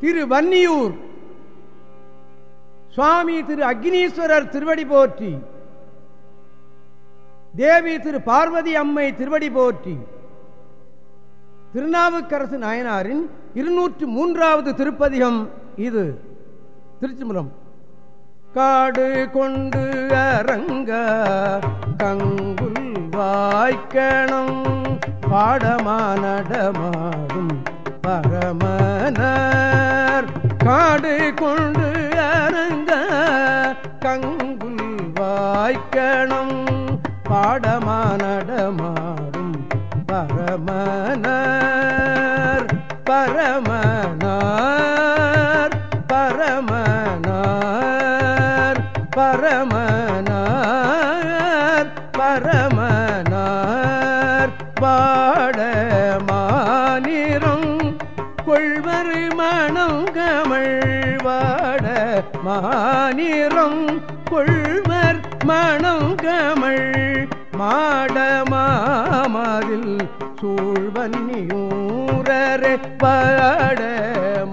திரு வன்னியூர். சுவாமி திரு அக்னீஸ்வரர் திருவடி போற்றி. தேவி திரு பார்வதி அம்மை திருவடி போற்றி. திருநாவுக்கரசு நாயனாரின் இருநூற்று மூன்றாவது திருப்பதிகம் இது. திருச்சிமுலம் காடு கொண்டு அரங்க கங்குல் வாய்க்கணம் பாடமானடமாடும் பரமனர். காடு கொண்டு அருங்க கங்குல் வாய்க்கணம். பாடமானடமாடும் பரமனர். கமழ்வாட கொள்வர் மணம் கமழ் மாடமாமதில் சூழ்வன்னியூரே பாட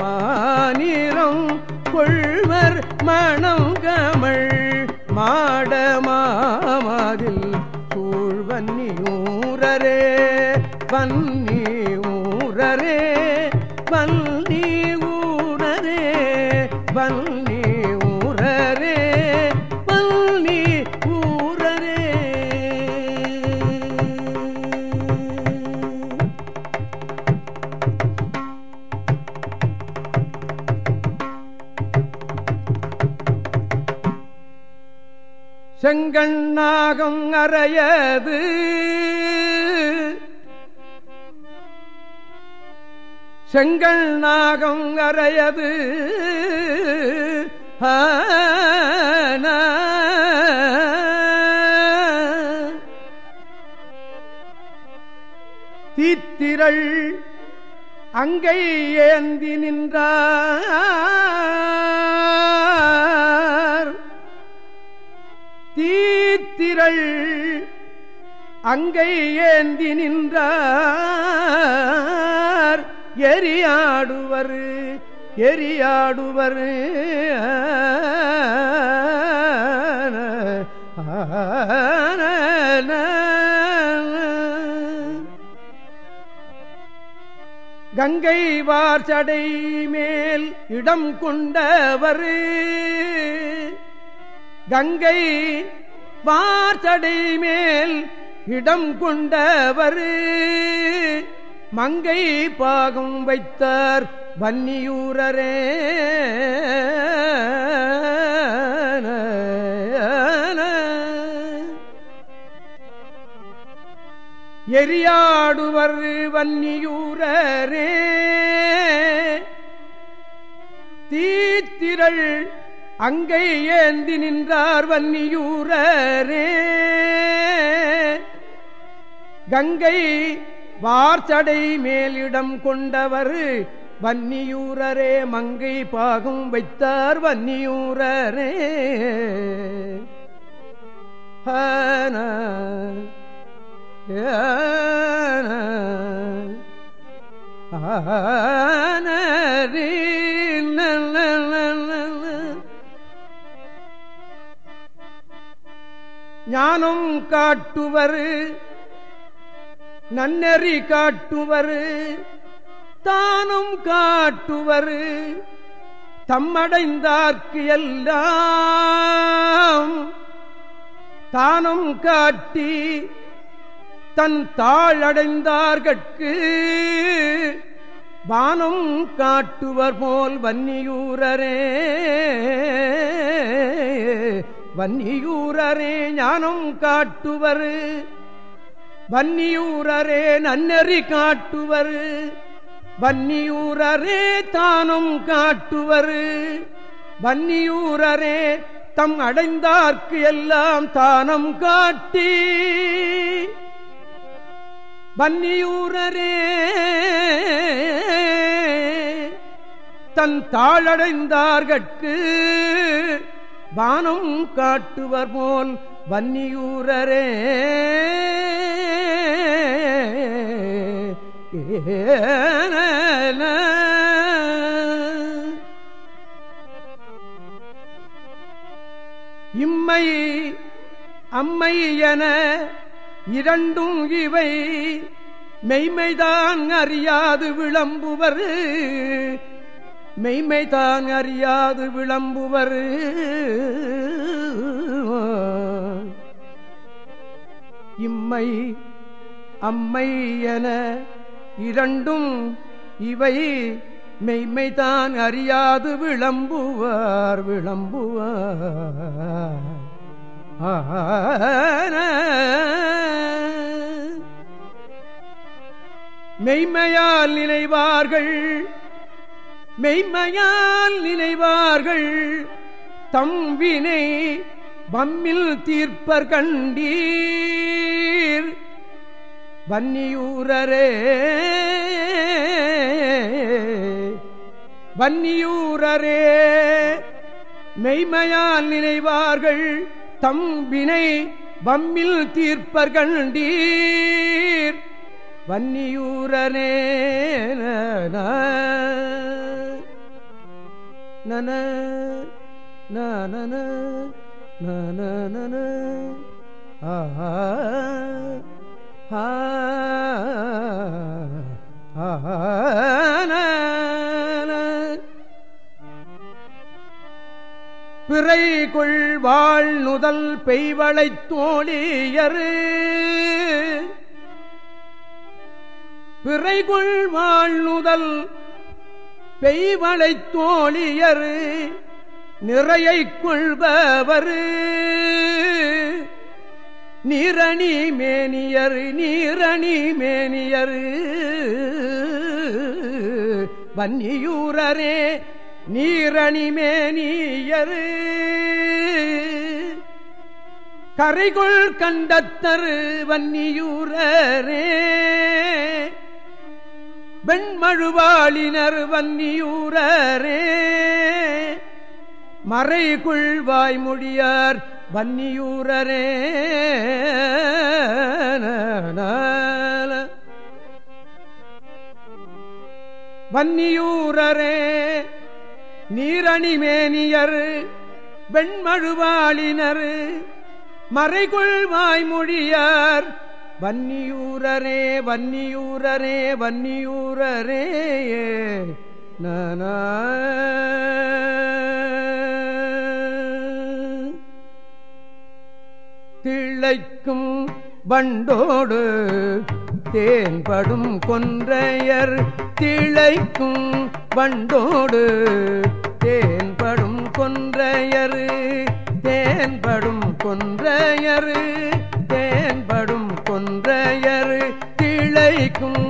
மானிரம் கொள்வர் மணம் கமழ் மாடமாமதில் சூழ்வன்னியூரே வன்னி வன்னி ஊரரே வன்னி ஊரரே. செங்கண்ணாகம் அறையது. செங்கல் நாகம் அறையது. தீத்திரள் அங்கை ஏந்தி நின்றார். தீத்திரள் அங்கை ஏந்தி நின்றார். எரியாடுவர் எரியாடுவர். கங்கை வார்ச்சடை மேல் இடம் கொண்டவர். கங்கை வார்ச்சடை மேல் இடம் கொண்டவர். மங்கை பாகம் வைத்தார் வன்னியூரரே. எரியாடுவர் வன்னியூரரே. தீத்திரள் அங்கை ஏந்தி நின்றார் வன்னியூரரே. கங்கை வார்ச்சடை மேலிடம் கொண்டவர் வன்னியூரரே மங்கை பாகும் வைத்தார் வன்னியூரரே. ஹன, ஞானம் காட்டுவர் நன்னெறி காட்டுவர். தானும் காட்டுவர். தம்மடைந்தார்க்கு எல்லாம். தானும் காட்டி தன் தாழடைந்தார்கட்கு. வானம் காட்டுவர் போல் வன்னியூரரே. வன்னியூரரே ஞானம் காட்டுவர். வன்னியூரரே நன்னெறி காட்டுவர். வன்னியூரரே தானும் காட்டுவரு. வன்னியூரரே தம் அடைந்தார்க்கு எல்லாம் தானம் காட்டி. வன்னியூரரே தன் தாழடைந்தார்கட்கு வானம் காட்டுவர் போல் வன்னியூரரே. இம்மை அம்மை என இரண்டும் இவை. மெய்மைதான் அறியாது விளம்புவர். மெய்மைதான் அறியாது விளம்புவர். இம்மை அம்மை என இரண்டும் இவை மெய்மைதான் அறியாது விளம்புவார் விளம்புவார். மெய்மையால் நினைவார்கள் மெய்மையால் நினைவார்கள் தம்பினை வம்மில் தீர்ப்பர் கண்டீர். வன்னியூரரே வன்னியூரரே மெய்மையால் நினைவார்கள் தம்பினை வம்மில் தீர்ப்பர் கண்டீர் வன்னியூரனே நன நன நன ஆஹா பிறைகொள் வாழ் நுதல் பெய்வளைத் தோழியரு. பிறைகொள் வாழ் நுதல் பெய்வளைத் தோழியரு. நிறையை கொள்பவரு. நீரணி மேனியர் நீரணி மேனியர். வன்னியூரரே நீரணி மேனியர். கரைகொள் கண்டத்தர் வன்னியூரரே. வெண்மழுவாளினர் வன்னியூரரே. மறைகுள் வாய்மொழியார் வன்னியூரரே வன்னியூரரே நீரணிமேனியர் வெண்மழுவாளினர் மறைகுள் வாய்மொழியார். வன்னியூரரே வன்னியூரரே வன்னியூரரே நான வண்டோடு தேன்படும் கொன்றையர் திளைக்கும் வண்டோடு தேன்படும் கொன்றையர் தேன்படும் கொன்றையர் தேன்படும் கொன்றையர் திளைக்கும்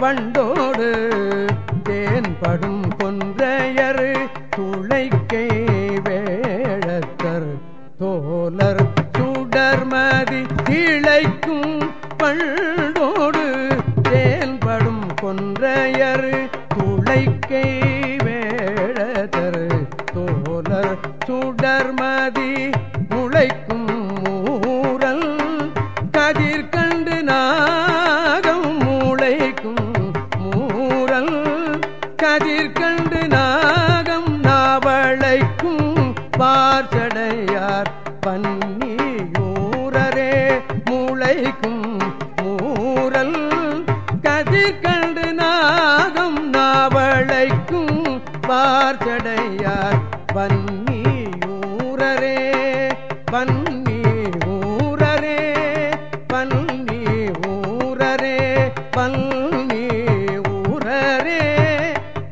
வண்டோடு தேன்படும் கொன்றையர் துள கதிர்கள்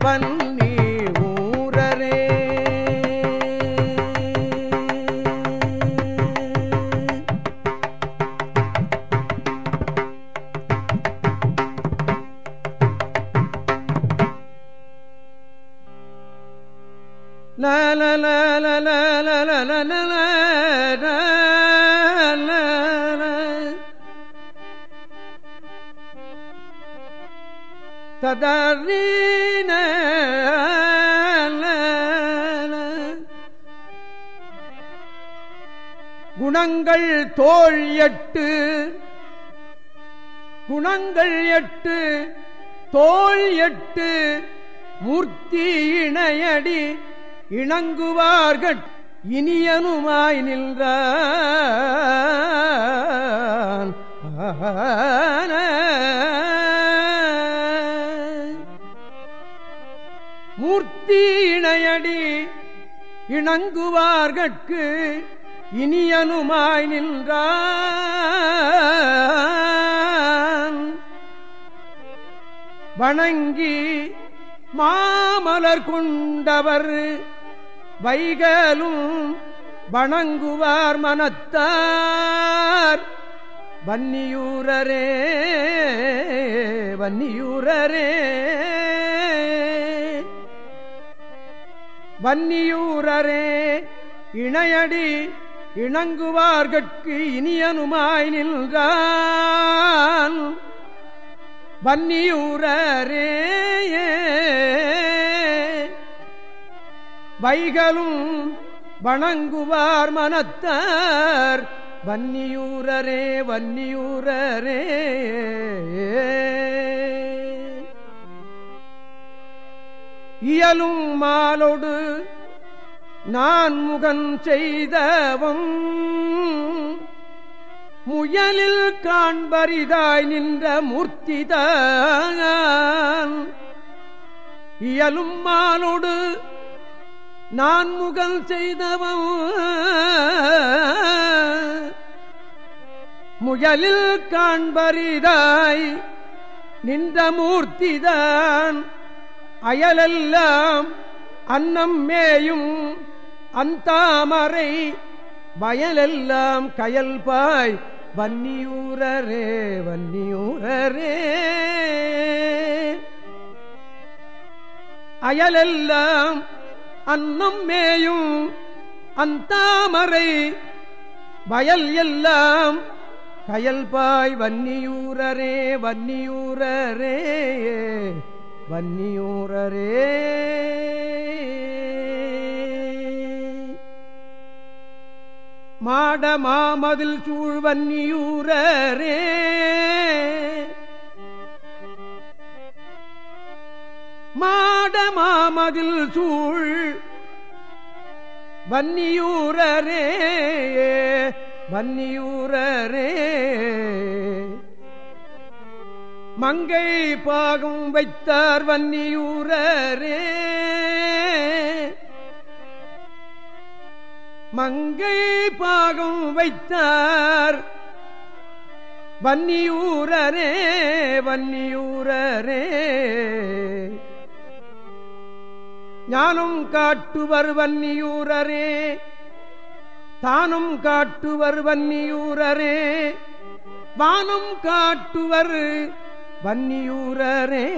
பன் குணங்கள் தோல் எட்டு. குணங்கள் எட்டு தோல் எட்டு. மூர்த்தி இணையடி இணங்குவார்கள் இனியனுமாய் நின்ற மூர்த்தி இணையடி இணங்குவார்கட்கு இனியனுமாய் நின்றான். வணங்கி மாமலர் கொண்டவர் வைகலும் வணங்குவார் மனத்தார். வன்னியூரரே வன்னியூரரே. வன்னியூரரே இணையடி இணங்குவார்கட்கு இனியனுமாய் நின்றான் வன்னியூரே வைகளும் வணங்குவார் மனத்தார். வன்னியூரரே வன்னியூரரே. இயலும் மாலோடு நான் முகன் செய்தவம். முயலில் காண்பரிதாய் நின்ற மூர்த்திதான். இயலும் மானோடு நான் முகல் செய்தவம். முயலில் காண்பரிதாய் நின்ற மூர்த்திதான். அயலெல்லாம் அன்னம் மேயும் அந்தாமரை வயலெல்லாம் கயல்பாய் வன்னியூரரே வன்னியூரரே. அயலெல்லாம் அன்னம் மேயும் அந்தாமரை வயல் எல்லாம் கயல்பாய் வன்னியூரரே வன்னியூரரே வன்னியூரரே. மாட மாமதில் சூழ் மாட மாமதில் சூழ் வன்னியூரே வன்னியூரே மங்கை பாகம் வைத்தார் வன்னியூரே மங்கை பாகம் வைத்தார். வன்னியூரரே வன்னியூரரே. ஞானம் காட்டுவர் வன்னியூரரே. தானும் காட்டுவர் வன்னியூரரே. வானம் காட்டுவர் வன்னியூரரே.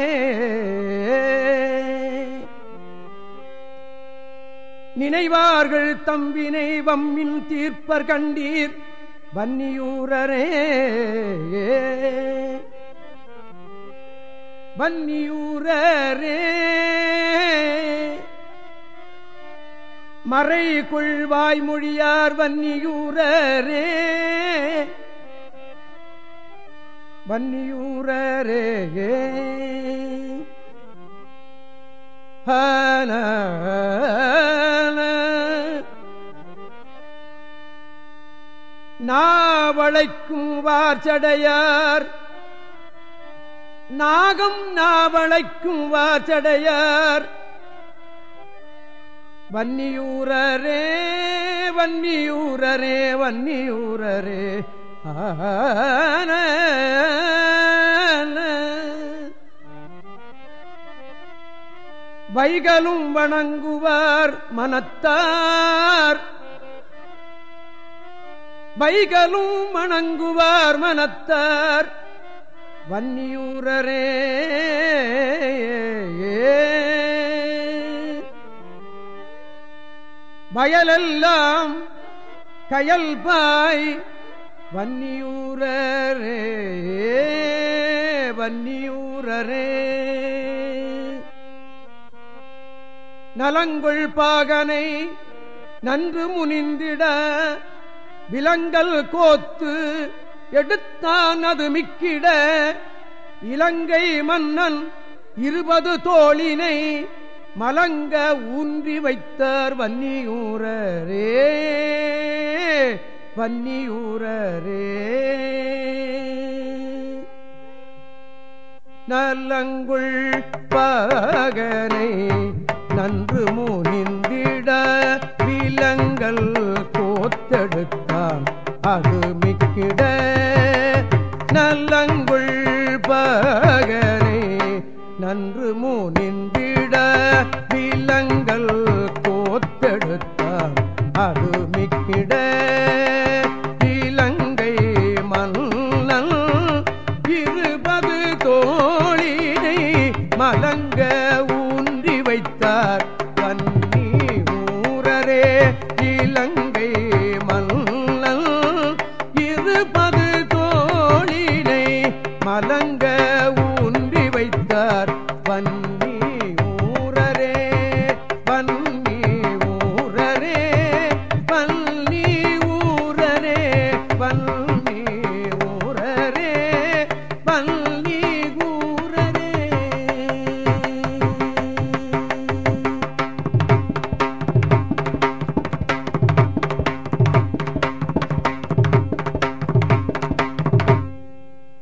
நினைவார்கள் தம்பினை வம்மின் தீர்ப்பர் கண்டீர். வன்னியூரரே. வன்னியூரே மறை கொள்வாய் மொழியார் வன்னியூரரே. வன்னியூரே ஹன நாவளைக்கும் வார்ச்சடையார் நாகம் நாவளைக்கும் வார்ச்சடையார் வன்னியூரரே வன்னியூரரே வன்னியூரரே ஆன வைகளும் வணங்குவார் மனத்தார். வைகளும் வணங்குவார் மனத்தார். வன்னியூரரே. வயலெல்லாம் கயல்பாய் வன்னியூரரே வன்னியூரரே. நலங்குள் பாகனை நன்று முனிந்திட விலங்கல் கோத்து எடுத்தான் அது மிக்கிட இலங்கை மன்னன் இருபது தோளினை மலங்க ஊன்றி வைத்தார் வன்னியூரே வன்னியூரே நலங்குள் பகனை நன்று மூனிந்திட விலங்கள் கோத்தெடுத்தான். அது மிக்கிட நல்லங்க